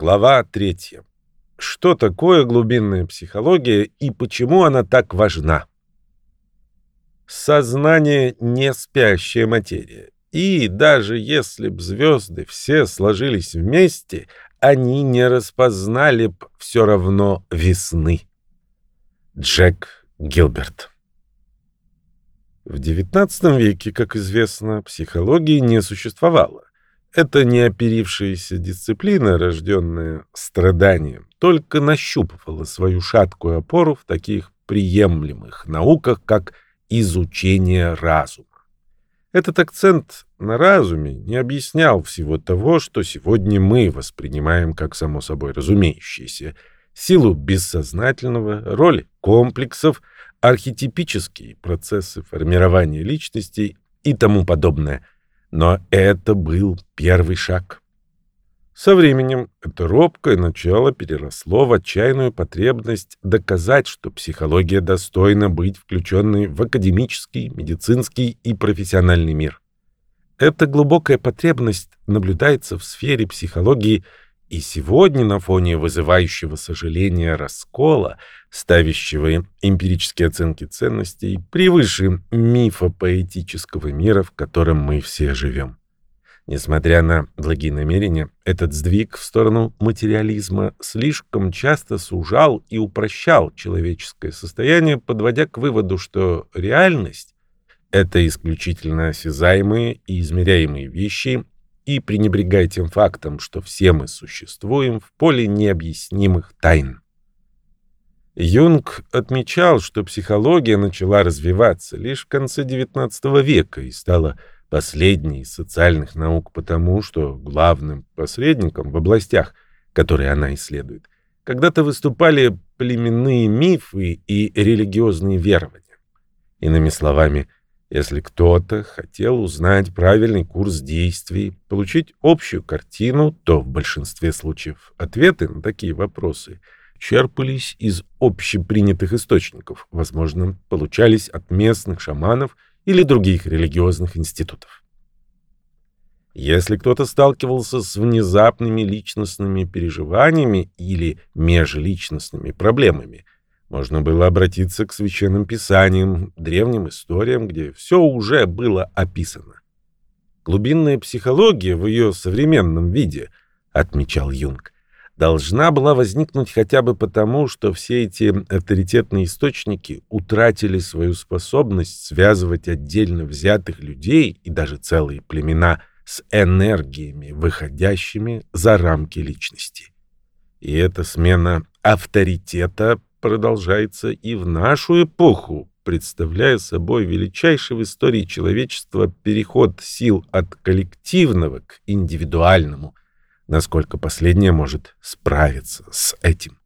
Глава третья. Что такое глубинная психология и почему она так важна? Сознание — не спящая материя. И даже если б звезды все сложились вместе, они не распознали б все равно весны. Джек Гилберт В XIX веке, как известно, психологии не существовало. Эта неоперившаяся дисциплина, рожденная страданием, только нащупывала свою шаткую опору в таких приемлемых науках, как изучение разума. Этот акцент на разуме не объяснял всего того, что сегодня мы воспринимаем как само собой разумеющееся. Силу бессознательного, роль комплексов, архетипические процессы формирования личностей и тому подобное – но это был первый шаг. Со временем это робкое начало переросло в отчаянную потребность доказать, что психология достойна быть включенной в академический, медицинский и профессиональный мир. Эта глубокая потребность наблюдается в сфере психологии и сегодня на фоне вызывающего сожаления раскола, ставящего эмпирические оценки ценностей превыше мифа поэтического мира, в котором мы все живем. Несмотря на благие намерения, этот сдвиг в сторону материализма слишком часто сужал и упрощал человеческое состояние, подводя к выводу, что реальность — это исключительно осязаемые и измеряемые вещи, и пренебрегая тем фактом, что все мы существуем в поле необъяснимых тайн. Юнг отмечал, что психология начала развиваться лишь в конце XIX века и стала последней из социальных наук потому, что главным посредником в областях, которые она исследует, когда-то выступали племенные мифы и религиозные верования. Иными словами, если кто-то хотел узнать правильный курс действий, получить общую картину, то в большинстве случаев ответы на такие вопросы черпались из общепринятых источников, возможно, получались от местных шаманов или других религиозных институтов. Если кто-то сталкивался с внезапными личностными переживаниями или межличностными проблемами – можно было обратиться к священным писаниям, древним историям, где все уже было описано. Глубинная психология в ее современном виде, отмечал Юнг, должна была возникнуть хотя бы потому, что все эти авторитетные источники утратили свою способность связывать отдельно взятых людей и даже целые племена с энергиями, выходящими за рамки личности. И эта смена авторитета продолжается и в нашу эпоху, представляя собой величайший в истории человечества переход сил от коллективного к индивидуальному, насколько последнее может справиться с этим.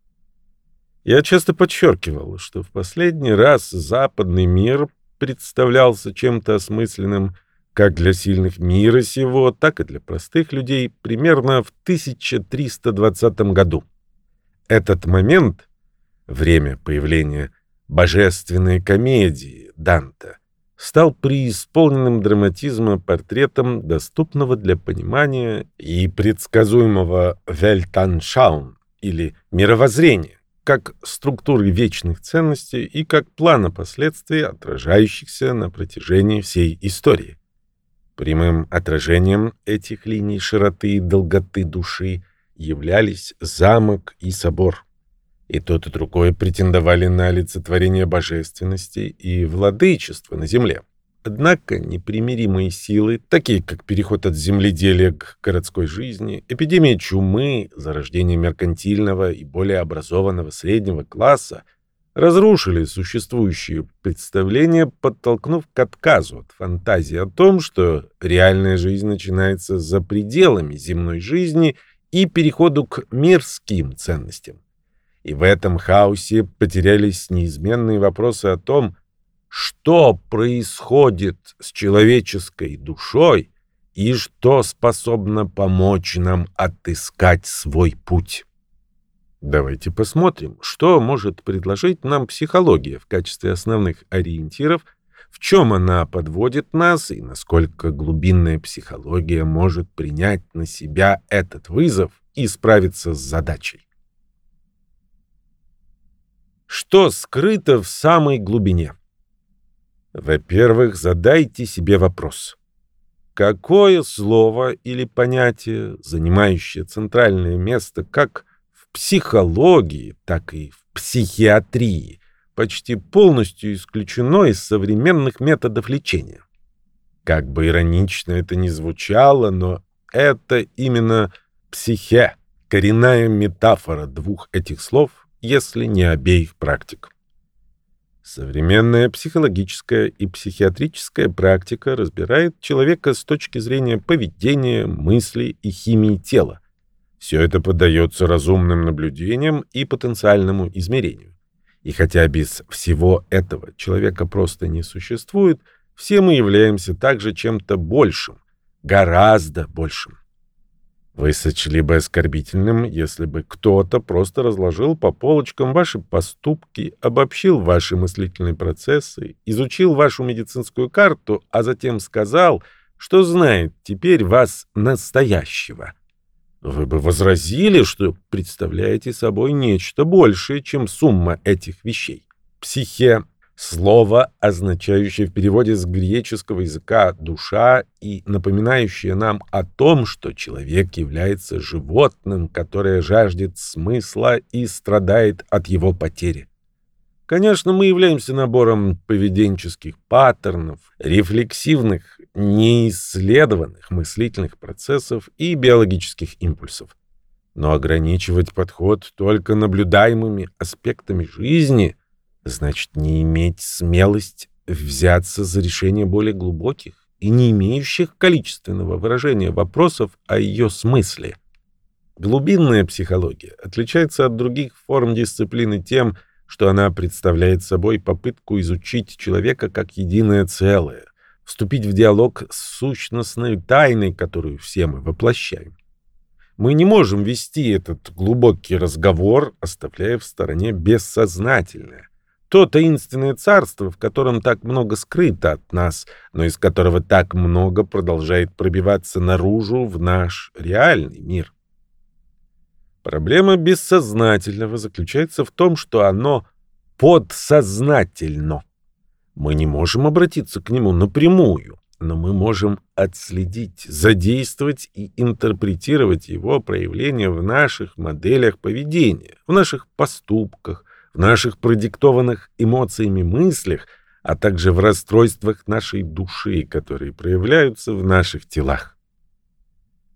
Я часто подчеркивал, что в последний раз западный мир представлялся чем-то осмысленным как для сильных мира сего, так и для простых людей примерно в 1320 году. Этот момент — время появления божественной комедии Данте, стал преисполненным драматизма портретом доступного для понимания и предсказуемого Вельтаншаун или мировоззрения, как структуры вечных ценностей и как плана последствий, отражающихся на протяжении всей истории. Прямым отражением этих линий широты и долготы души являлись замок и собор. И тот, и другой претендовали на олицетворение божественности и владычества на земле. Однако непримиримые силы, такие как переход от земледелия к городской жизни, эпидемия чумы, зарождение меркантильного и более образованного среднего класса, разрушили существующие представления, подтолкнув к отказу от фантазии о том, что реальная жизнь начинается за пределами земной жизни и переходу к мирским ценностям. И в этом хаосе потерялись неизменные вопросы о том, что происходит с человеческой душой и что способно помочь нам отыскать свой путь. Давайте посмотрим, что может предложить нам психология в качестве основных ориентиров, в чем она подводит нас и насколько глубинная психология может принять на себя этот вызов и справиться с задачей. Что скрыто в самой глубине? Во-первых, задайте себе вопрос. Какое слово или понятие, занимающее центральное место как в психологии, так и в психиатрии, почти полностью исключено из современных методов лечения? Как бы иронично это ни звучало, но это именно психе, коренная метафора двух этих слов, если не обеих практик. Современная психологическая и психиатрическая практика разбирает человека с точки зрения поведения, мыслей и химии тела. Все это поддается разумным наблюдениям и потенциальному измерению. И хотя без всего этого человека просто не существует, все мы являемся также чем-то большим, гораздо большим. Вы сочли бы оскорбительным, если бы кто-то просто разложил по полочкам ваши поступки, обобщил ваши мыслительные процессы, изучил вашу медицинскую карту, а затем сказал, что знает теперь вас настоящего. Вы бы возразили, что представляете собой нечто большее, чем сумма этих вещей. Психе Слово, означающее в переводе с греческого языка «душа» и напоминающее нам о том, что человек является животным, которое жаждет смысла и страдает от его потери. Конечно, мы являемся набором поведенческих паттернов, рефлексивных, неисследованных мыслительных процессов и биологических импульсов. Но ограничивать подход только наблюдаемыми аспектами жизни – значит не иметь смелость взяться за решение более глубоких и не имеющих количественного выражения вопросов о ее смысле. Глубинная психология отличается от других форм дисциплины тем, что она представляет собой попытку изучить человека как единое целое, вступить в диалог с сущностной тайной, которую все мы воплощаем. Мы не можем вести этот глубокий разговор, оставляя в стороне бессознательное, то таинственное царство, в котором так много скрыто от нас, но из которого так много продолжает пробиваться наружу в наш реальный мир. Проблема бессознательного заключается в том, что оно подсознательно. Мы не можем обратиться к нему напрямую, но мы можем отследить, задействовать и интерпретировать его проявления в наших моделях поведения, в наших поступках, в наших продиктованных эмоциями мыслях, а также в расстройствах нашей души, которые проявляются в наших телах.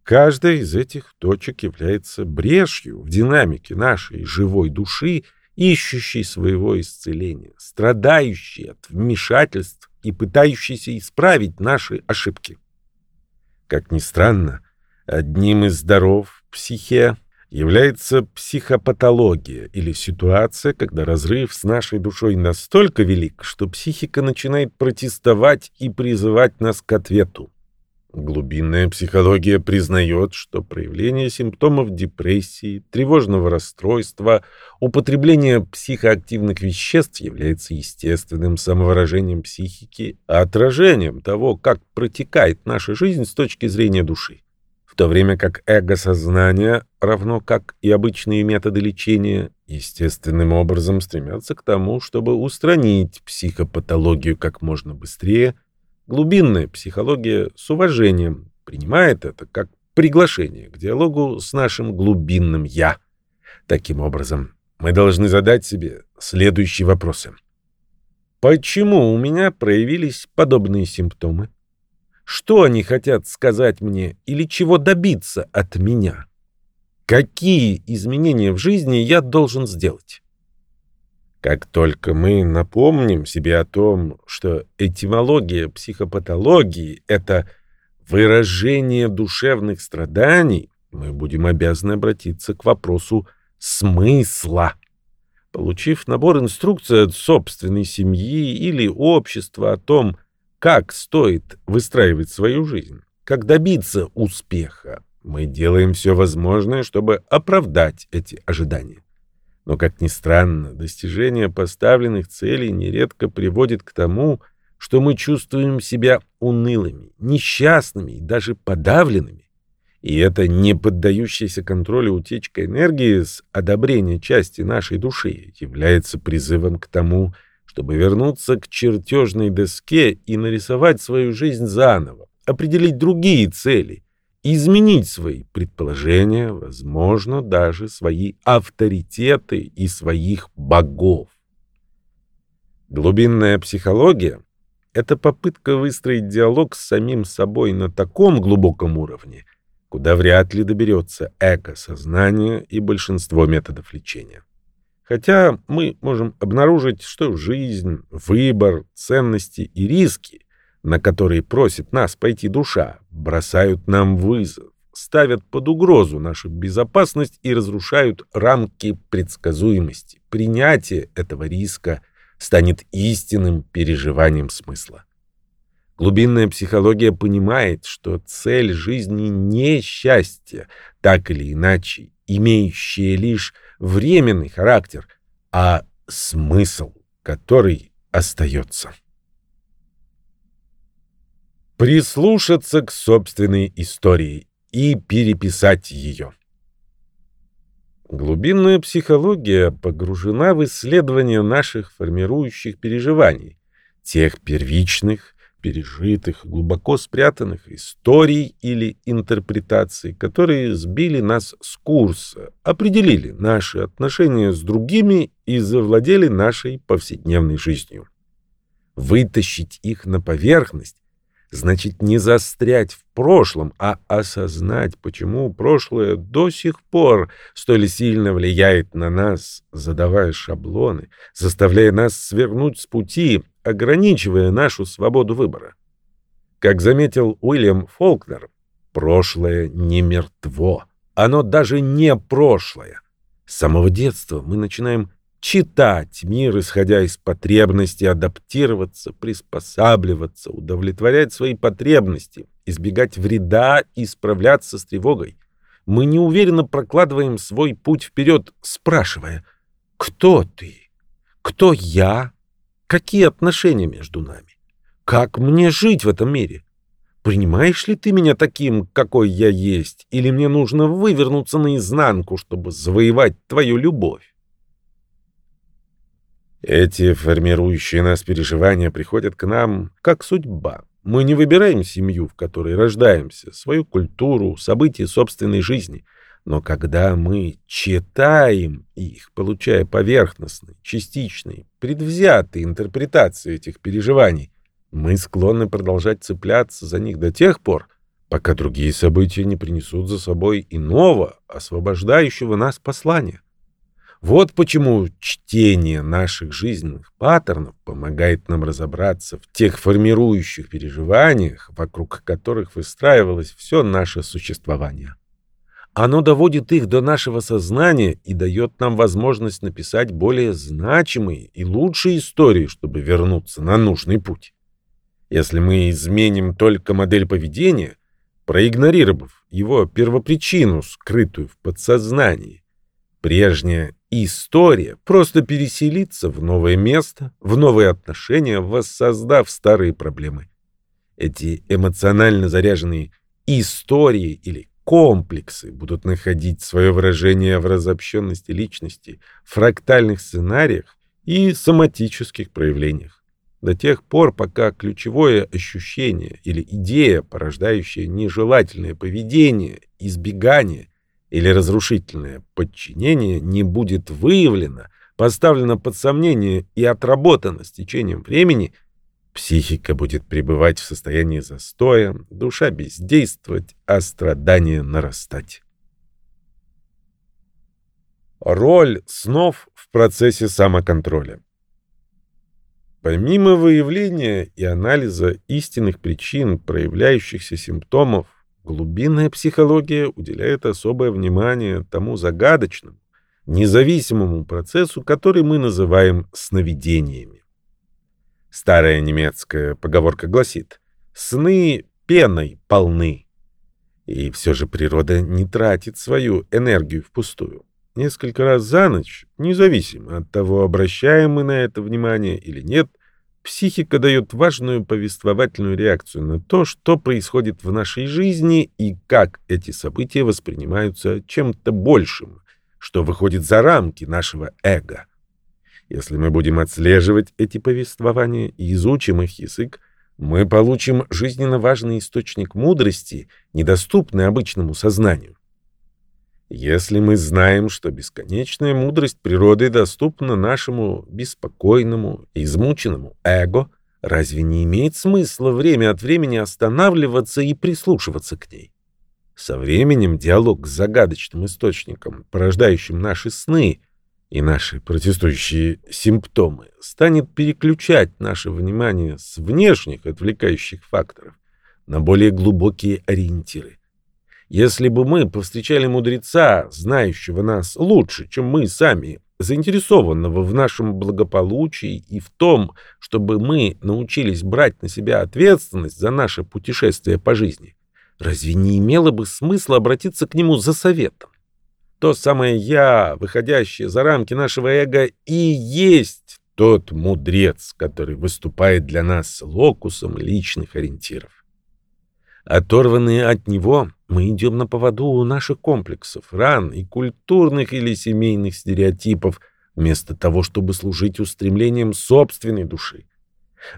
Каждая из этих точек является брешью в динамике нашей живой души, ищущей своего исцеления, страдающей от вмешательств и пытающейся исправить наши ошибки. Как ни странно, одним из даров психе является психопатология или ситуация, когда разрыв с нашей душой настолько велик, что психика начинает протестовать и призывать нас к ответу. Глубинная психология признает, что проявление симптомов депрессии, тревожного расстройства, употребление психоактивных веществ является естественным самовыражением психики, отражением того, как протекает наша жизнь с точки зрения души в то время как эго-сознание, равно как и обычные методы лечения, естественным образом стремятся к тому, чтобы устранить психопатологию как можно быстрее, глубинная психология с уважением принимает это как приглашение к диалогу с нашим глубинным «я». Таким образом, мы должны задать себе следующие вопросы. Почему у меня проявились подобные симптомы? Что они хотят сказать мне или чего добиться от меня? Какие изменения в жизни я должен сделать? Как только мы напомним себе о том, что этимология психопатологии — это выражение душевных страданий, мы будем обязаны обратиться к вопросу смысла. Получив набор инструкций от собственной семьи или общества о том, как стоит выстраивать свою жизнь, как добиться успеха, мы делаем все возможное, чтобы оправдать эти ожидания. Но, как ни странно, достижение поставленных целей нередко приводит к тому, что мы чувствуем себя унылыми, несчастными и даже подавленными. И эта не поддающаяся контролю утечка энергии с одобрения части нашей души является призывом к тому, чтобы вернуться к чертежной доске и нарисовать свою жизнь заново, определить другие цели, изменить свои предположения, возможно, даже свои авторитеты и своих богов. Глубинная психология — это попытка выстроить диалог с самим собой на таком глубоком уровне, куда вряд ли доберется эко-сознание и большинство методов лечения. Хотя мы можем обнаружить, что жизнь, выбор, ценности и риски на которые просит нас пойти душа, бросают нам вызов, ставят под угрозу нашу безопасность и разрушают рамки предсказуемости. Принятие этого риска станет истинным переживанием смысла. Глубинная психология понимает, что цель жизни не счастье, так или иначе, имеющее лишь временный характер, а смысл, который остается прислушаться к собственной истории и переписать ее. Глубинная психология погружена в исследование наших формирующих переживаний, тех первичных, пережитых, глубоко спрятанных историй или интерпретаций, которые сбили нас с курса, определили наши отношения с другими и завладели нашей повседневной жизнью. Вытащить их на поверхность значит не застрять в прошлом, а осознать, почему прошлое до сих пор столь сильно влияет на нас, задавая шаблоны, заставляя нас свернуть с пути, ограничивая нашу свободу выбора. Как заметил Уильям Фолкнер, прошлое не мертво, оно даже не прошлое. С самого детства мы начинаем читать мир, исходя из потребности адаптироваться, приспосабливаться, удовлетворять свои потребности, избегать вреда и справляться с тревогой. Мы неуверенно прокладываем свой путь вперед, спрашивая «Кто ты? Кто я? Какие отношения между нами? Как мне жить в этом мире? Принимаешь ли ты меня таким, какой я есть, или мне нужно вывернуться наизнанку, чтобы завоевать твою любовь?» Эти формирующие нас переживания приходят к нам как судьба. Мы не выбираем семью, в которой рождаемся, свою культуру, события собственной жизни. Но когда мы читаем их, получая поверхностные, частичные, предвзятые интерпретации этих переживаний, мы склонны продолжать цепляться за них до тех пор, пока другие события не принесут за собой иного, освобождающего нас послания. Вот почему чтение наших жизненных паттернов помогает нам разобраться в тех формирующих переживаниях, вокруг которых выстраивалось все наше существование. Оно доводит их до нашего сознания и дает нам возможность написать более значимые и лучшие истории, чтобы вернуться на нужный путь. Если мы изменим только модель поведения, проигнорировав его первопричину, скрытую в подсознании, прежняя история просто переселиться в новое место, в новые отношения, воссоздав старые проблемы. Эти эмоционально заряженные истории или комплексы будут находить свое выражение в разобщенности личности, фрактальных сценариях и соматических проявлениях. До тех пор, пока ключевое ощущение или идея, порождающая нежелательное поведение, избегание – или разрушительное подчинение не будет выявлено, поставлено под сомнение и отработано с течением времени, психика будет пребывать в состоянии застоя, душа бездействовать, а страдания нарастать. Роль снов в процессе самоконтроля. Помимо выявления и анализа истинных причин проявляющихся симптомов, Глубинная психология уделяет особое внимание тому загадочному, независимому процессу, который мы называем сновидениями. Старая немецкая поговорка гласит «сны пеной полны». И все же природа не тратит свою энергию впустую. Несколько раз за ночь, независимо от того, обращаем мы на это внимание или нет, Психика дает важную повествовательную реакцию на то, что происходит в нашей жизни и как эти события воспринимаются чем-то большим, что выходит за рамки нашего эго. Если мы будем отслеживать эти повествования и изучим их язык, мы получим жизненно важный источник мудрости, недоступный обычному сознанию. Если мы знаем, что бесконечная мудрость природы доступна нашему беспокойному, измученному эго, разве не имеет смысла время от времени останавливаться и прислушиваться к ней? Со временем диалог с загадочным источником, порождающим наши сны и наши протестующие симптомы, станет переключать наше внимание с внешних отвлекающих факторов на более глубокие ориентиры. Если бы мы повстречали мудреца, знающего нас лучше, чем мы сами, заинтересованного в нашем благополучии и в том, чтобы мы научились брать на себя ответственность за наше путешествие по жизни, разве не имело бы смысла обратиться к нему за советом? То самое «я», выходящее за рамки нашего эго, и есть тот мудрец, который выступает для нас локусом личных ориентиров. Оторванные от него, мы идем на поводу у наших комплексов, ран и культурных или семейных стереотипов, вместо того, чтобы служить устремлением собственной души.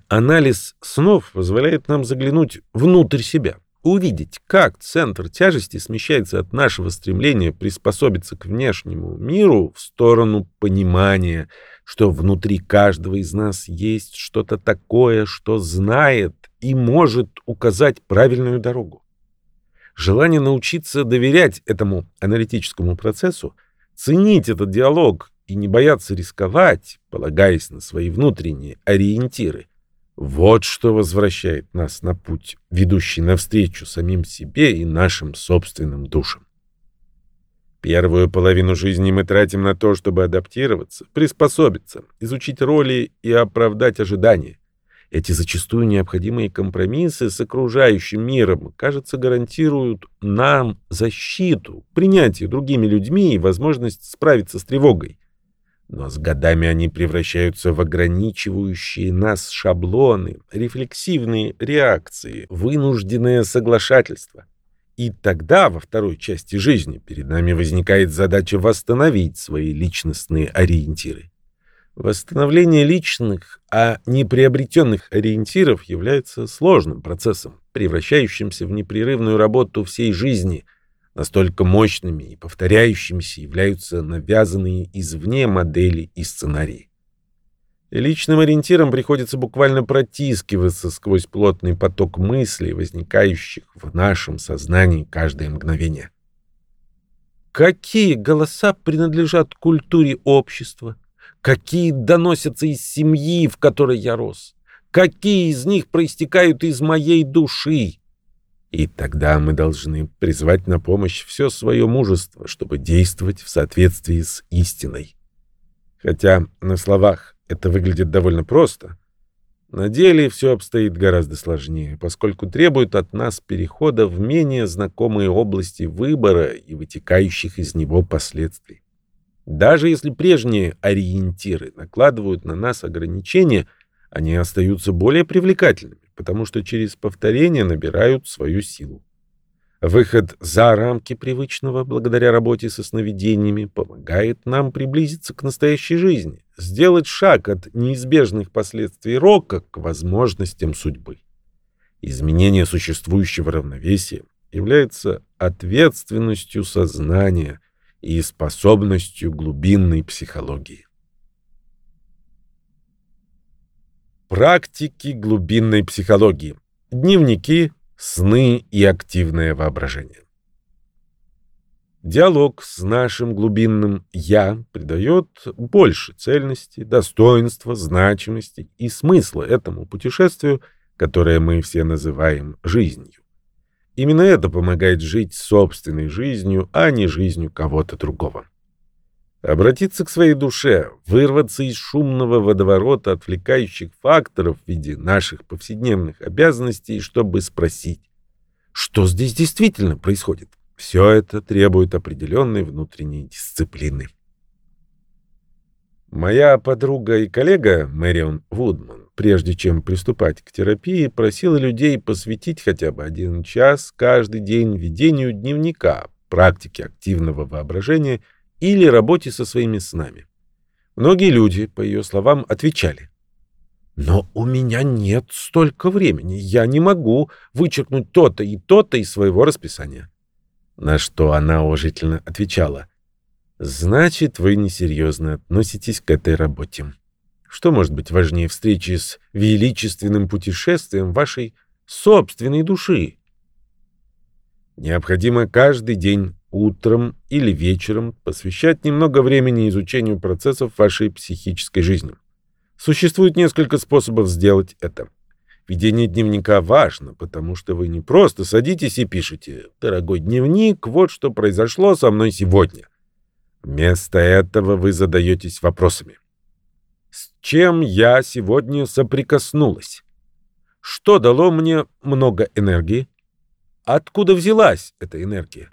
Анализ снов позволяет нам заглянуть внутрь себя, увидеть, как центр тяжести смещается от нашего стремления приспособиться к внешнему миру в сторону понимания, что внутри каждого из нас есть что-то такое, что знает и может указать правильную дорогу. Желание научиться доверять этому аналитическому процессу, ценить этот диалог и не бояться рисковать, полагаясь на свои внутренние ориентиры, вот что возвращает нас на путь, ведущий навстречу самим себе и нашим собственным душам. Первую половину жизни мы тратим на то, чтобы адаптироваться, приспособиться, изучить роли и оправдать ожидания. Эти зачастую необходимые компромиссы с окружающим миром, кажется, гарантируют нам защиту, принятие другими людьми и возможность справиться с тревогой. Но с годами они превращаются в ограничивающие нас шаблоны, рефлексивные реакции, вынужденное соглашательство. И тогда, во второй части жизни, перед нами возникает задача восстановить свои личностные ориентиры. Восстановление личных, а не приобретенных ориентиров является сложным процессом, превращающимся в непрерывную работу всей жизни. Настолько мощными и повторяющимися являются навязанные извне модели и сценарии. И личным ориентирам приходится буквально протискиваться сквозь плотный поток мыслей, возникающих в нашем сознании каждое мгновение. Какие голоса принадлежат культуре общества? Какие доносятся из семьи, в которой я рос? Какие из них проистекают из моей души? И тогда мы должны призвать на помощь все свое мужество, чтобы действовать в соответствии с истиной. Хотя на словах это выглядит довольно просто, на деле все обстоит гораздо сложнее, поскольку требует от нас перехода в менее знакомые области выбора и вытекающих из него последствий. Даже если прежние ориентиры накладывают на нас ограничения, они остаются более привлекательными, потому что через повторение набирают свою силу. Выход за рамки привычного благодаря работе со сновидениями помогает нам приблизиться к настоящей жизни, сделать шаг от неизбежных последствий рока к возможностям судьбы. Изменение существующего равновесия является ответственностью сознания – и способностью глубинной психологии. Практики глубинной психологии. Дневники, сны и активное воображение. Диалог с нашим глубинным «я» придает больше цельности, достоинства, значимости и смысла этому путешествию, которое мы все называем жизнью. Именно это помогает жить собственной жизнью, а не жизнью кого-то другого. Обратиться к своей душе, вырваться из шумного водоворота отвлекающих факторов в виде наших повседневных обязанностей, чтобы спросить, что здесь действительно происходит. Все это требует определенной внутренней дисциплины. Моя подруга и коллега Мэрион Вудман прежде чем приступать к терапии, просила людей посвятить хотя бы один час каждый день ведению дневника, практике активного воображения или работе со своими снами. Многие люди, по ее словам, отвечали. «Но у меня нет столько времени, я не могу вычеркнуть то-то и то-то из своего расписания». На что она уважительно отвечала. «Значит, вы несерьезно относитесь к этой работе». Что может быть важнее встречи с величественным путешествием вашей собственной души? Необходимо каждый день утром или вечером посвящать немного времени изучению процессов вашей психической жизни. Существует несколько способов сделать это. Ведение дневника важно, потому что вы не просто садитесь и пишете «Дорогой дневник, вот что произошло со мной сегодня». Вместо этого вы задаетесь вопросами. С чем я сегодня соприкоснулась? Что дало мне много энергии? Откуда взялась эта энергия?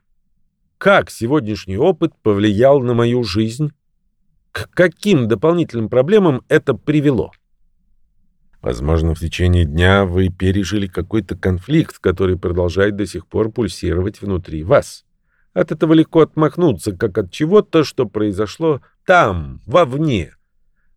Как сегодняшний опыт повлиял на мою жизнь? К каким дополнительным проблемам это привело? Возможно, в течение дня вы пережили какой-то конфликт, который продолжает до сих пор пульсировать внутри вас. От этого легко отмахнуться, как от чего-то, что произошло там, вовне,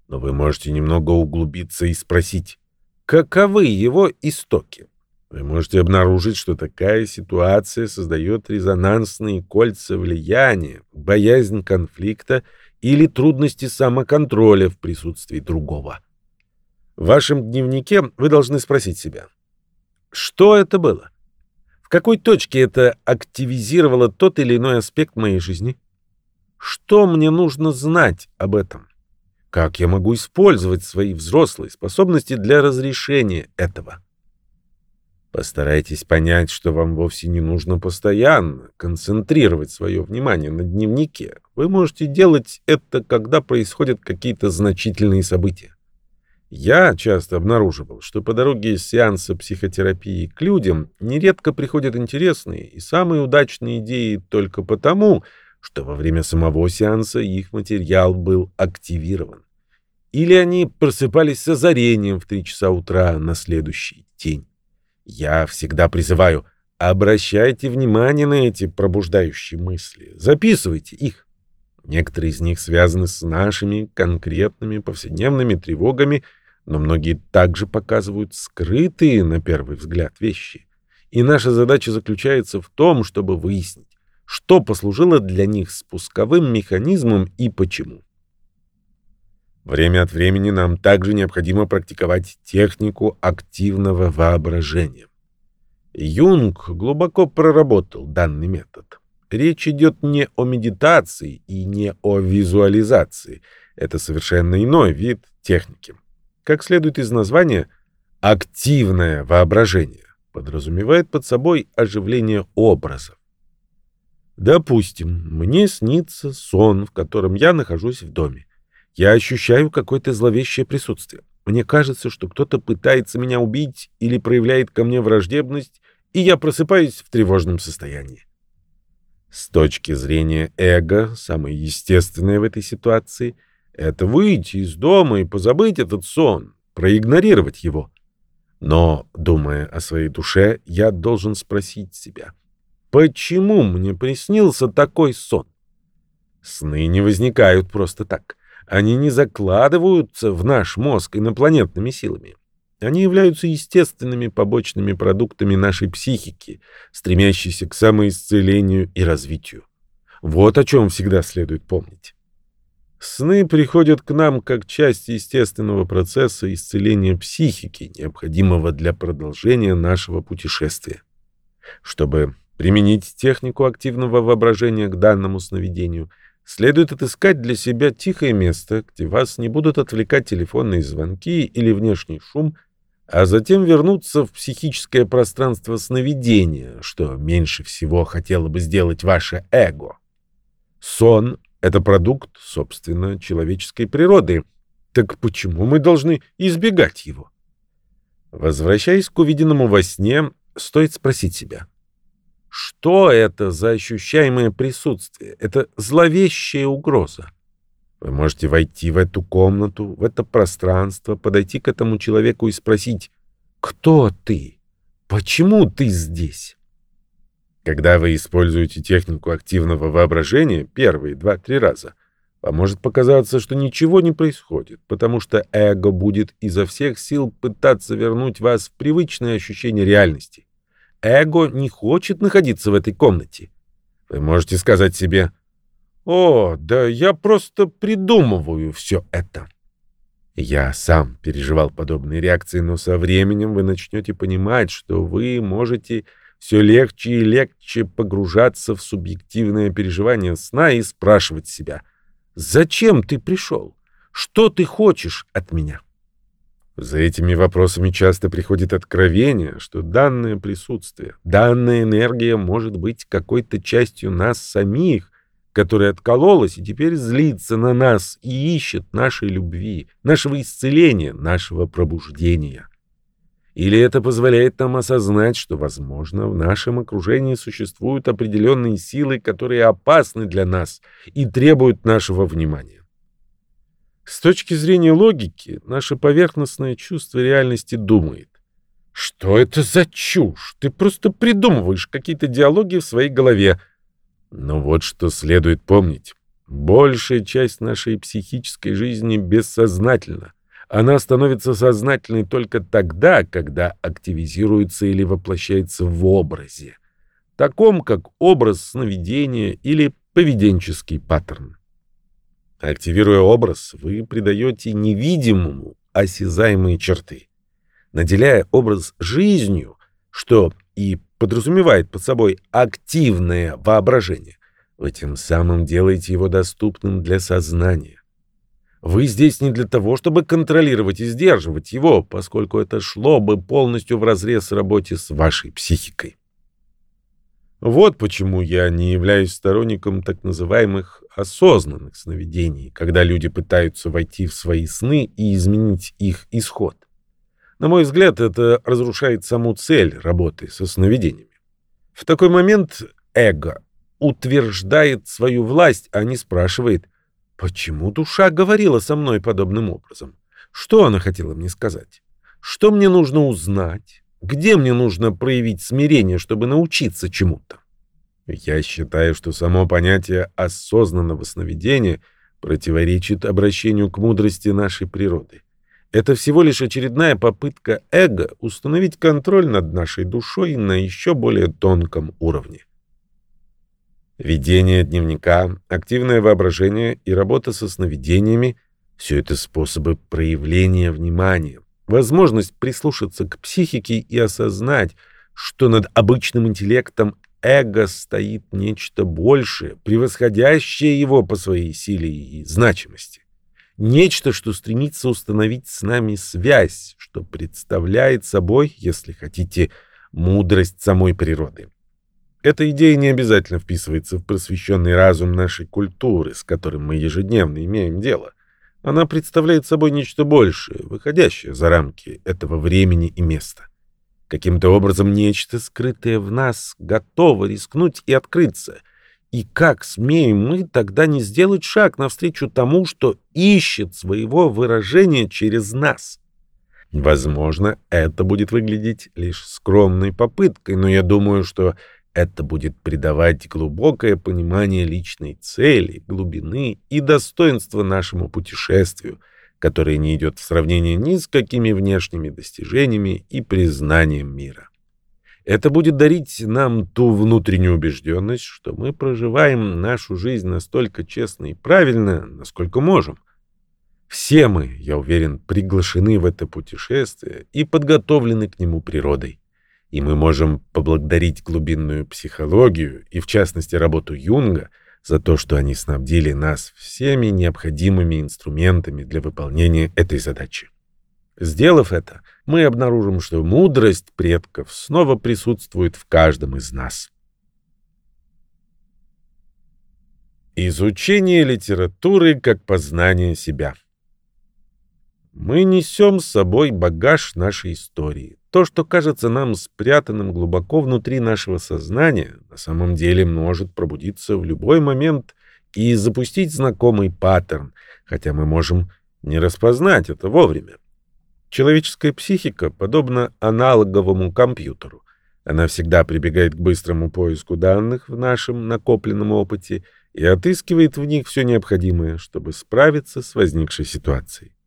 но вы можете немного углубиться и спросить, каковы его истоки. Вы можете обнаружить, что такая ситуация создает резонансные кольца влияния, боязнь конфликта или трудности самоконтроля в присутствии другого. В вашем дневнике вы должны спросить себя, что это было? В какой точке это активизировало тот или иной аспект моей жизни? Что мне нужно знать об этом? Как я могу использовать свои взрослые способности для разрешения этого? Постарайтесь понять, что вам вовсе не нужно постоянно концентрировать свое внимание на дневнике. Вы можете делать это, когда происходят какие-то значительные события. Я часто обнаруживал, что по дороге из сеанса психотерапии к людям нередко приходят интересные и самые удачные идеи только потому, что во время самого сеанса их материал был активирован. Или они просыпались с озарением в три часа утра на следующий день. Я всегда призываю, обращайте внимание на эти пробуждающие мысли, записывайте их. Некоторые из них связаны с нашими конкретными повседневными тревогами, но многие также показывают скрытые, на первый взгляд, вещи. И наша задача заключается в том, чтобы выяснить, что послужило для них спусковым механизмом и почему. Время от времени нам также необходимо практиковать технику активного воображения. Юнг глубоко проработал данный метод. Речь идет не о медитации и не о визуализации. Это совершенно иной вид техники. Как следует из названия, активное воображение подразумевает под собой оживление образов. Допустим, мне снится сон, в котором я нахожусь в доме. Я ощущаю какое-то зловещее присутствие. Мне кажется, что кто-то пытается меня убить или проявляет ко мне враждебность, и я просыпаюсь в тревожном состоянии. С точки зрения эго, самое естественное в этой ситуации — это выйти из дома и позабыть этот сон, проигнорировать его. Но, думая о своей душе, я должен спросить себя — Почему мне приснился такой сон? Сны не возникают просто так. Они не закладываются в наш мозг инопланетными силами. Они являются естественными побочными продуктами нашей психики, стремящейся к самоисцелению и развитию. Вот о чем всегда следует помнить. Сны приходят к нам как часть естественного процесса исцеления психики, необходимого для продолжения нашего путешествия. Чтобы Применить технику активного воображения к данному сновидению следует отыскать для себя тихое место, где вас не будут отвлекать телефонные звонки или внешний шум, а затем вернуться в психическое пространство сновидения, что меньше всего хотело бы сделать ваше эго. Сон — это продукт, собственно, человеческой природы. Так почему мы должны избегать его? Возвращаясь к увиденному во сне, стоит спросить себя — что это за ощущаемое присутствие? Это зловещая угроза. Вы можете войти в эту комнату, в это пространство, подойти к этому человеку и спросить «Кто ты? Почему ты здесь?» Когда вы используете технику активного воображения первые два-три раза, вам может показаться, что ничего не происходит, потому что эго будет изо всех сил пытаться вернуть вас в привычное ощущение реальности. Эго не хочет находиться в этой комнате. Вы можете сказать себе «О, да я просто придумываю все это». Я сам переживал подобные реакции, но со временем вы начнете понимать, что вы можете все легче и легче погружаться в субъективное переживание сна и спрашивать себя «Зачем ты пришел? Что ты хочешь от меня?» За этими вопросами часто приходит откровение, что данное присутствие, данная энергия может быть какой-то частью нас самих, которая откололась и теперь злится на нас и ищет нашей любви, нашего исцеления, нашего пробуждения. Или это позволяет нам осознать, что, возможно, в нашем окружении существуют определенные силы, которые опасны для нас и требуют нашего внимания. С точки зрения логики, наше поверхностное чувство реальности думает. Что это за чушь? Ты просто придумываешь какие-то диалоги в своей голове. Но вот что следует помнить. Большая часть нашей психической жизни бессознательна. Она становится сознательной только тогда, когда активизируется или воплощается в образе, таком как образ сновидения или поведенческий паттерн. Активируя образ, вы придаете невидимому осязаемые черты. Наделяя образ жизнью, что и подразумевает под собой активное воображение, вы тем самым делаете его доступным для сознания. Вы здесь не для того, чтобы контролировать и сдерживать его, поскольку это шло бы полностью вразрез работе с вашей психикой. Вот почему я не являюсь сторонником так называемых осознанных сновидений, когда люди пытаются войти в свои сны и изменить их исход. На мой взгляд, это разрушает саму цель работы со сновидениями. В такой момент эго утверждает свою власть, а не спрашивает – Почему душа говорила со мной подобным образом? Что она хотела мне сказать? Что мне нужно узнать? Где мне нужно проявить смирение, чтобы научиться чему-то? Я считаю, что само понятие осознанного сновидения противоречит обращению к мудрости нашей природы. Это всего лишь очередная попытка эго установить контроль над нашей душой на еще более тонком уровне. Ведение дневника, активное воображение и работа со сновидениями — все это способы проявления внимания, возможность прислушаться к психике и осознать, что над обычным интеллектом эго стоит нечто большее, превосходящее его по своей силе и значимости. Нечто, что стремится установить с нами связь, что представляет собой, если хотите, мудрость самой природы. Эта идея не обязательно вписывается в просвещенный разум нашей культуры, с которым мы ежедневно имеем дело. Она представляет собой нечто большее, выходящее за рамки этого времени и места. Каким-то образом нечто, скрытое в нас, готово рискнуть и открыться. И как смеем мы тогда не сделать шаг навстречу тому, что ищет своего выражения через нас? Возможно, это будет выглядеть лишь скромной попыткой, но я думаю, что это будет придавать глубокое понимание личной цели, глубины и достоинства нашему путешествию, которое не идет в сравнении ни с какими внешними достижениями и признанием мира. Это будет дарить нам ту внутреннюю убежденность, что мы проживаем нашу жизнь настолько честно и правильно, насколько можем. Все мы, я уверен, приглашены в это путешествие и подготовлены к нему природой. И мы можем поблагодарить глубинную психологию и, в частности, работу Юнга за то, что они снабдили нас всеми необходимыми инструментами для выполнения этой задачи. Сделав это, мы обнаружим, что мудрость предков снова присутствует в каждом из нас. Изучение литературы как познание себя. Мы несем с собой багаж нашей истории, то, что кажется нам спрятанным глубоко внутри нашего сознания, на самом деле может пробудиться в любой момент и запустить знакомый паттерн, хотя мы можем не распознать это вовремя. Человеческая психика подобна аналоговому компьютеру. Она всегда прибегает к быстрому поиску данных в нашем накопленном опыте и отыскивает в них все необходимое, чтобы справиться с возникшей ситуацией.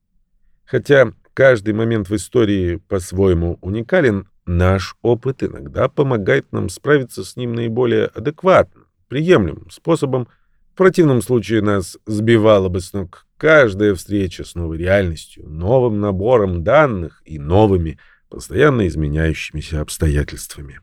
Хотя каждый момент в истории по-своему уникален, наш опыт иногда помогает нам справиться с ним наиболее адекватным, приемлемым способом. В противном случае нас сбивала бы с ног каждая встреча с новой реальностью, новым набором данных и новыми, постоянно изменяющимися обстоятельствами.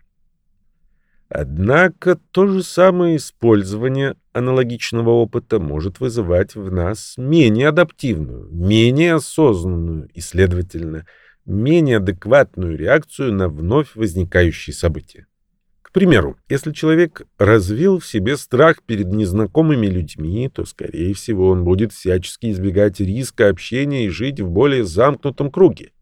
Однако то же самое использование аналогичного опыта может вызывать в нас менее адаптивную, менее осознанную и, следовательно, менее адекватную реакцию на вновь возникающие события. К примеру, если человек развил в себе страх перед незнакомыми людьми, то, скорее всего, он будет всячески избегать риска общения и жить в более замкнутом круге.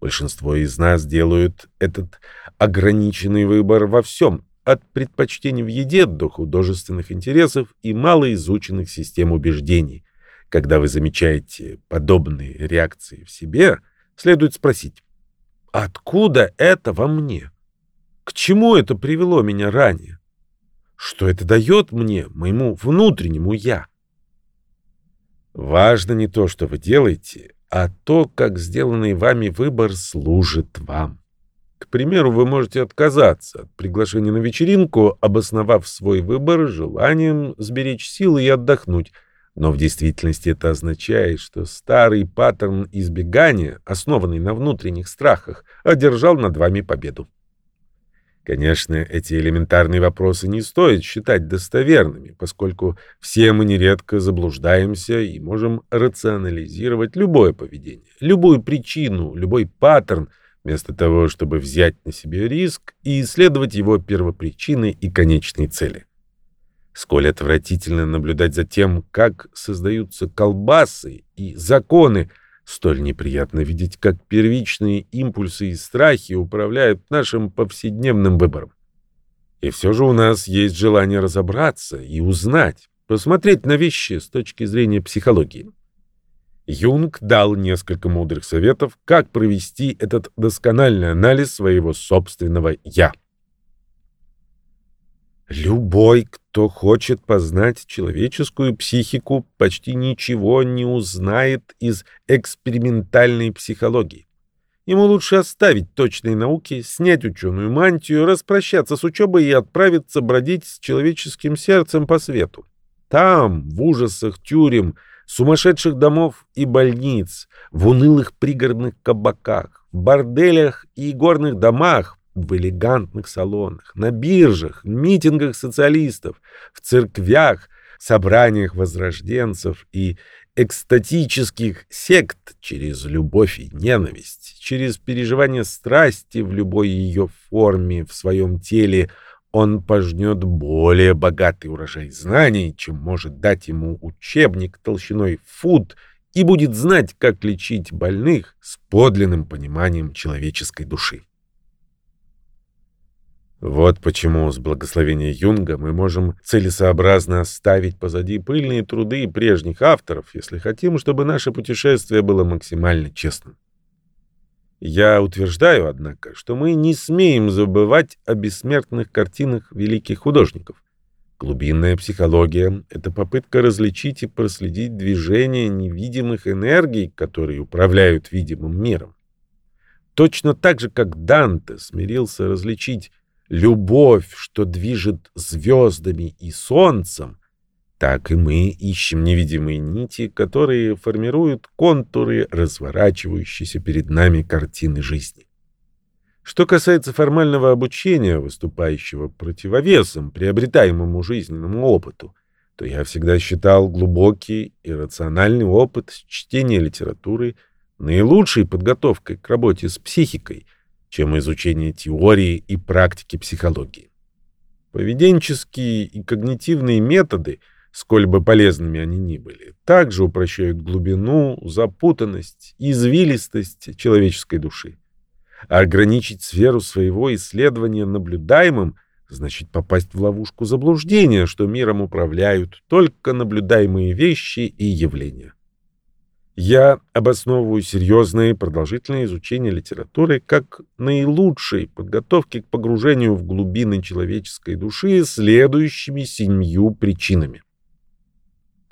Большинство из нас делают этот ограниченный выбор во всем, от предпочтений в еде до художественных интересов и малоизученных систем убеждений. Когда вы замечаете подобные реакции в себе, следует спросить, откуда это во мне? К чему это привело меня ранее? Что это дает мне, моему внутреннему «я»? Важно не то, что вы делаете, а то, как сделанный вами выбор служит вам. К примеру, вы можете отказаться от приглашения на вечеринку, обосновав свой выбор желанием сберечь силы и отдохнуть. Но в действительности это означает, что старый паттерн избегания, основанный на внутренних страхах, одержал над вами победу. Конечно, эти элементарные вопросы не стоит считать достоверными, поскольку все мы нередко заблуждаемся и можем рационализировать любое поведение, любую причину, любой паттерн – вместо того, чтобы взять на себе риск и исследовать его первопричины и конечные цели. Сколь отвратительно наблюдать за тем, как создаются колбасы и законы, столь неприятно видеть, как первичные импульсы и страхи управляют нашим повседневным выбором. И все же у нас есть желание разобраться и узнать, посмотреть на вещи с точки зрения психологии. Юнг дал несколько мудрых советов, как провести этот доскональный анализ своего собственного «я». Любой, кто хочет познать человеческую психику, почти ничего не узнает из экспериментальной психологии. Ему лучше оставить точные науки, снять ученую мантию, распрощаться с учебой и отправиться бродить с человеческим сердцем по свету. Там, в ужасах тюрем, сумасшедших домов и больниц, в унылых пригородных кабаках, борделях и горных домах, в элегантных салонах, на биржах, митингах социалистов, в церквях, собраниях возрожденцев и экстатических сект через любовь и ненависть, через переживание страсти в любой ее форме в своем теле – он пожнет более богатый урожай знаний, чем может дать ему учебник толщиной фут, и будет знать, как лечить больных с подлинным пониманием человеческой души. Вот почему с благословения Юнга мы можем целесообразно оставить позади пыльные труды прежних авторов, если хотим, чтобы наше путешествие было максимально честным. Я утверждаю, однако, что мы не смеем забывать о бессмертных картинах великих художников. Глубинная психология — это попытка различить и проследить движение невидимых энергий, которые управляют видимым миром. Точно так же, как Данте смирился различить любовь, что движет звездами и солнцем, так и мы ищем невидимые нити, которые формируют контуры разворачивающейся перед нами картины жизни. Что касается формального обучения, выступающего противовесом приобретаемому жизненному опыту, то я всегда считал глубокий и рациональный опыт чтения литературы наилучшей подготовкой к работе с психикой, чем изучение теории и практики психологии. Поведенческие и когнитивные методы – сколь бы полезными они ни были, также упрощают глубину, запутанность, извилистость человеческой души. А ограничить сферу своего исследования наблюдаемым значит попасть в ловушку заблуждения, что миром управляют только наблюдаемые вещи и явления. Я обосновываю серьезное и продолжительное изучение литературы как наилучшей подготовки к погружению в глубины человеческой души следующими семью причинами.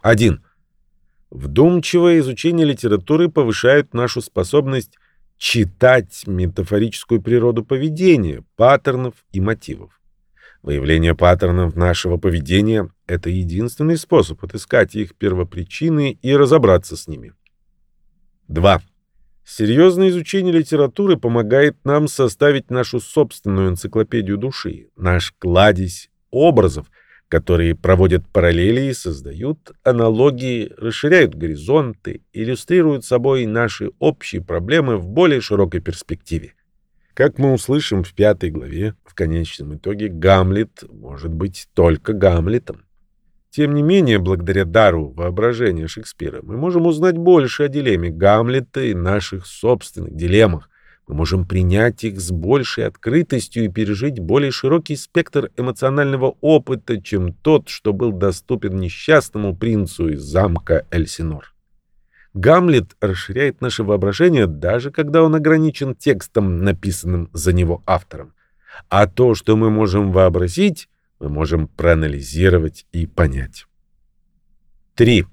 1. Вдумчивое изучение литературы повышает нашу способность читать метафорическую природу поведения, паттернов и мотивов. Выявление паттернов нашего поведения — это единственный способ отыскать их первопричины и разобраться с ними. 2. Серьезное изучение литературы помогает нам составить нашу собственную энциклопедию души, наш кладезь образов, которые проводят параллели создают аналогии, расширяют горизонты, иллюстрируют собой наши общие проблемы в более широкой перспективе. Как мы услышим в пятой главе, в конечном итоге Гамлет может быть только Гамлетом. Тем не менее, благодаря дару воображения Шекспира, мы можем узнать больше о дилемме Гамлета и наших собственных дилеммах. Мы можем принять их с большей открытостью и пережить более широкий спектр эмоционального опыта, чем тот, что был доступен несчастному принцу из замка Эльсинор. Гамлет расширяет наше воображение, даже когда он ограничен текстом, написанным за него автором. А то, что мы можем вообразить, мы можем проанализировать и понять. 3.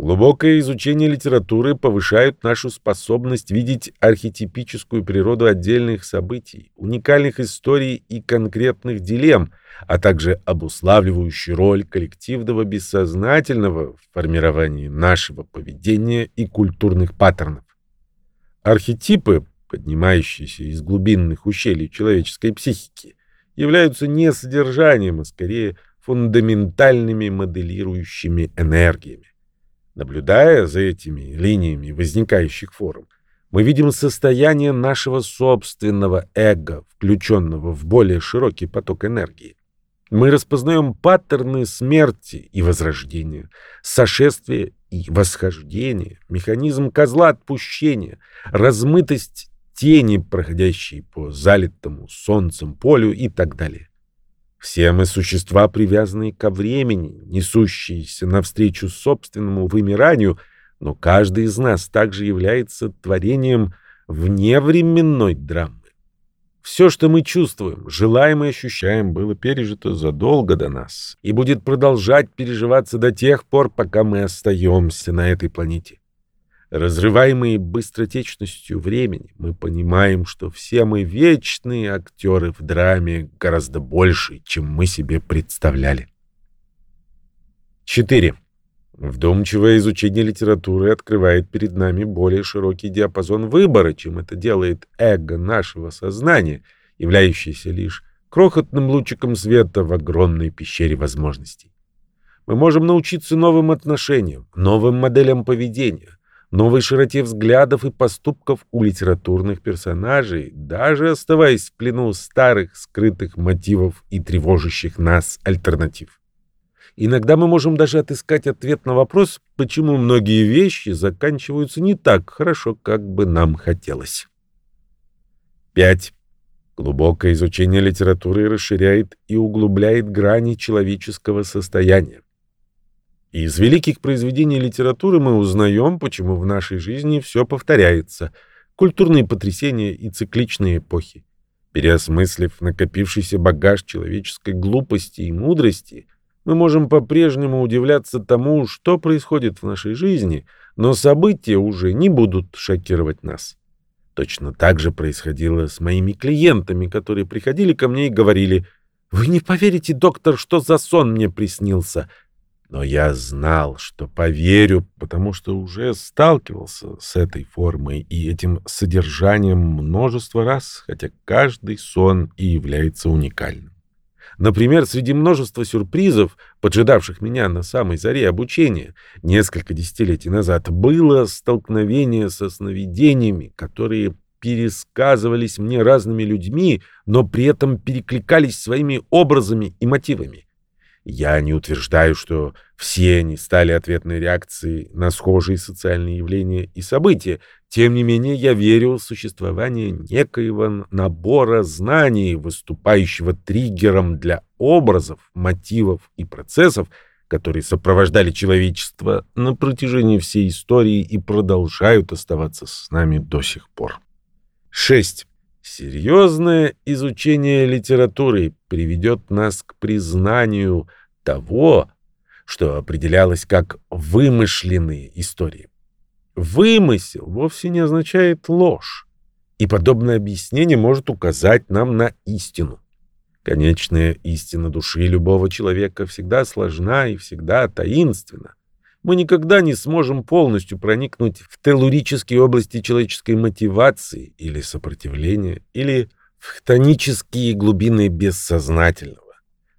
Глубокое изучение литературы повышает нашу способность видеть архетипическую природу отдельных событий, уникальных историй и конкретных дилемм, а также обуславливающую роль коллективного бессознательного в формировании нашего поведения и культурных паттернов. Архетипы, поднимающиеся из глубинных ущелий человеческой психики, являются не содержанием, а скорее фундаментальными моделирующими энергиями. Наблюдая за этими линиями возникающих форм, мы видим состояние нашего собственного эго, включенного в более широкий поток энергии. Мы распознаем паттерны смерти и возрождения, сошествия и восхождения, механизм козла отпущения, размытость тени, проходящие по залитому солнцем полю и так далее. Все мы существа, привязанные ко времени, несущиеся навстречу собственному вымиранию, но каждый из нас также является творением вневременной драмы. Все, что мы чувствуем, желаем и ощущаем, было пережито задолго до нас и будет продолжать переживаться до тех пор, пока мы остаемся на этой планете. Разрываемые быстротечностью времени, мы понимаем, что все мы вечные актеры в драме гораздо больше, чем мы себе представляли. 4. Вдумчивое изучение литературы открывает перед нами более широкий диапазон выбора, чем это делает эго нашего сознания, являющееся лишь крохотным лучиком света в огромной пещере возможностей. Мы можем научиться новым отношениям, новым моделям поведения, новой широте взглядов и поступков у литературных персонажей, даже оставаясь в плену старых скрытых мотивов и тревожащих нас альтернатив. Иногда мы можем даже отыскать ответ на вопрос, почему многие вещи заканчиваются не так хорошо, как бы нам хотелось. 5. Глубокое изучение литературы расширяет и углубляет грани человеческого состояния. Из великих произведений литературы мы узнаем, почему в нашей жизни все повторяется, культурные потрясения и цикличные эпохи. Переосмыслив накопившийся багаж человеческой глупости и мудрости, мы можем по-прежнему удивляться тому, что происходит в нашей жизни, но события уже не будут шокировать нас. Точно так же происходило с моими клиентами, которые приходили ко мне и говорили, «Вы не поверите, доктор, что за сон мне приснился. Но я знал, что поверю, потому что уже сталкивался с этой формой и этим содержанием множество раз, хотя каждый сон и является уникальным. Например, среди множества сюрпризов, поджидавших меня на самой заре обучения, несколько десятилетий назад, было столкновение со сновидениями, которые пересказывались мне разными людьми, но при этом перекликались своими образами и мотивами. Я не утверждаю, что все они стали ответной реакцией на схожие социальные явления и события. Тем не менее, я верю в существование некоего набора знаний, выступающего триггером для образов, мотивов и процессов, которые сопровождали человечество на протяжении всей истории и продолжают оставаться с нами до сих пор. 6. Серьезное изучение литературы приведет нас к признанию того, что определялось как вымышленные истории. Вымысел вовсе не означает ложь, и подобное объяснение может указать нам на истину. Конечная истина души любого человека всегда сложна и всегда таинственна мы никогда не сможем полностью проникнуть в телурические области человеческой мотивации или сопротивления, или в хтонические глубины бессознательного.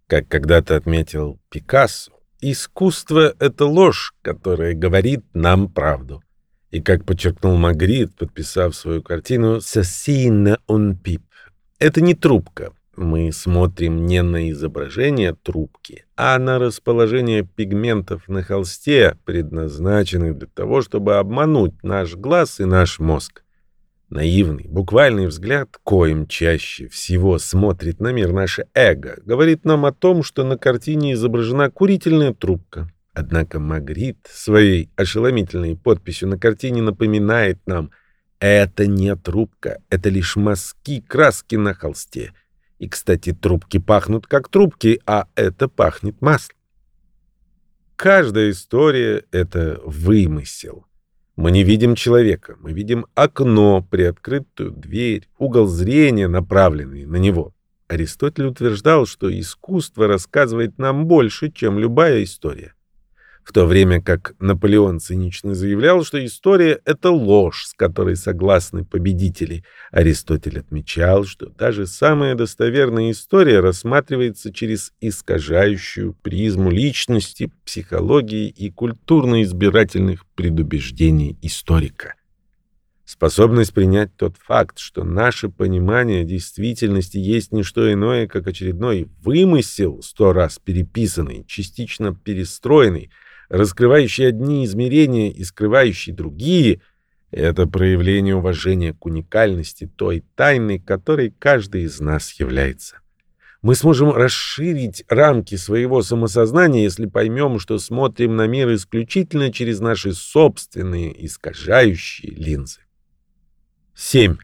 Как когда-то отметил Пикассо, искусство — это ложь, которая говорит нам правду. И как подчеркнул Магрит, подписав свою картину «Сассина он пип», это не трубка, мы смотрим не на изображение трубки, а на расположение пигментов на холсте, предназначенных для того, чтобы обмануть наш глаз и наш мозг. Наивный, буквальный взгляд, коим чаще всего смотрит на мир наше эго, говорит нам о том, что на картине изображена курительная трубка. Однако Магрит своей ошеломительной подписью на картине напоминает нам, это не трубка, это лишь мазки краски на холсте — и, кстати, трубки пахнут как трубки, а это пахнет маслом. Каждая история — это вымысел. Мы не видим человека, мы видим окно, приоткрытую дверь, угол зрения, направленный на него. Аристотель утверждал, что искусство рассказывает нам больше, чем любая история в то время как Наполеон цинично заявлял, что история — это ложь, с которой согласны победители. Аристотель отмечал, что даже самая достоверная история рассматривается через искажающую призму личности, психологии и культурно-избирательных предубеждений историка. Способность принять тот факт, что наше понимание действительности есть не что иное, как очередной вымысел, сто раз переписанный, частично перестроенный, раскрывающий одни измерения и скрывающий другие, это проявление уважения к уникальности той тайны, которой каждый из нас является. Мы сможем расширить рамки своего самосознания, если поймем, что смотрим на мир исключительно через наши собственные искажающие линзы. 7.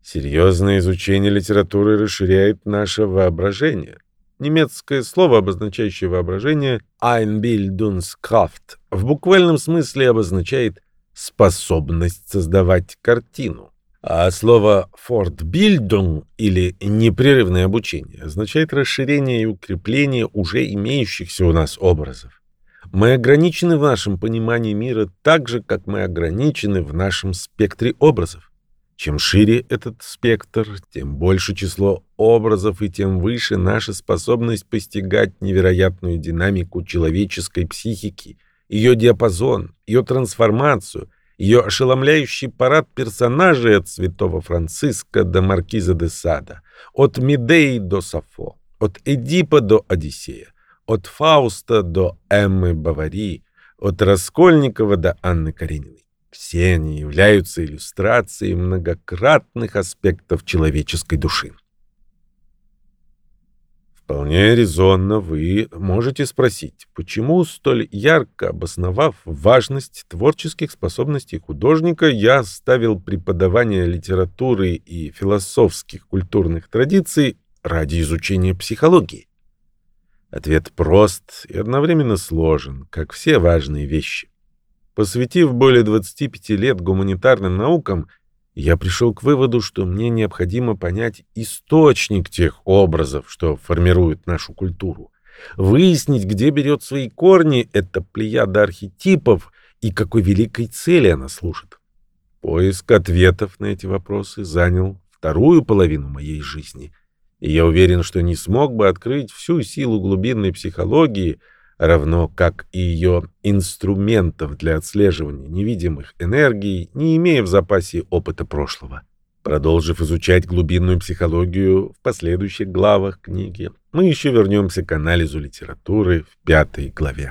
Серьезное изучение литературы расширяет наше воображение. Немецкое слово, обозначающее воображение «Einbildungskraft», в буквальном смысле обозначает способность создавать картину. А слово «Fortbildung» или «непрерывное обучение» означает расширение и укрепление уже имеющихся у нас образов. Мы ограничены в нашем понимании мира так же, как мы ограничены в нашем спектре образов. Чем шире этот спектр, тем больше число образов и тем выше наша способность постигать невероятную динамику человеческой психики, ее диапазон, ее трансформацию, ее ошеломляющий парад персонажей от святого Франциска до маркиза де Сада, от Медеи до Сафо, от Эдипа до Одиссея, от Фауста до Эммы Бавари, от Раскольникова до Анны Карениной. Все они являются иллюстрацией многократных аспектов человеческой души. Вполне резонно вы можете спросить, почему, столь ярко обосновав важность творческих способностей художника, я ставил преподавание литературы и философских культурных традиций ради изучения психологии? Ответ прост и одновременно сложен, как все важные вещи. Посвятив более 25 лет гуманитарным наукам, я пришел к выводу, что мне необходимо понять источник тех образов, что формируют нашу культуру, выяснить, где берет свои корни эта плеяда архетипов и какой великой цели она служит. Поиск ответов на эти вопросы занял вторую половину моей жизни, и я уверен, что не смог бы открыть всю силу глубинной психологии — равно как и ее инструментов для отслеживания невидимых энергий, не имея в запасе опыта прошлого. Продолжив изучать глубинную психологию в последующих главах книги, мы еще вернемся к анализу литературы в пятой главе.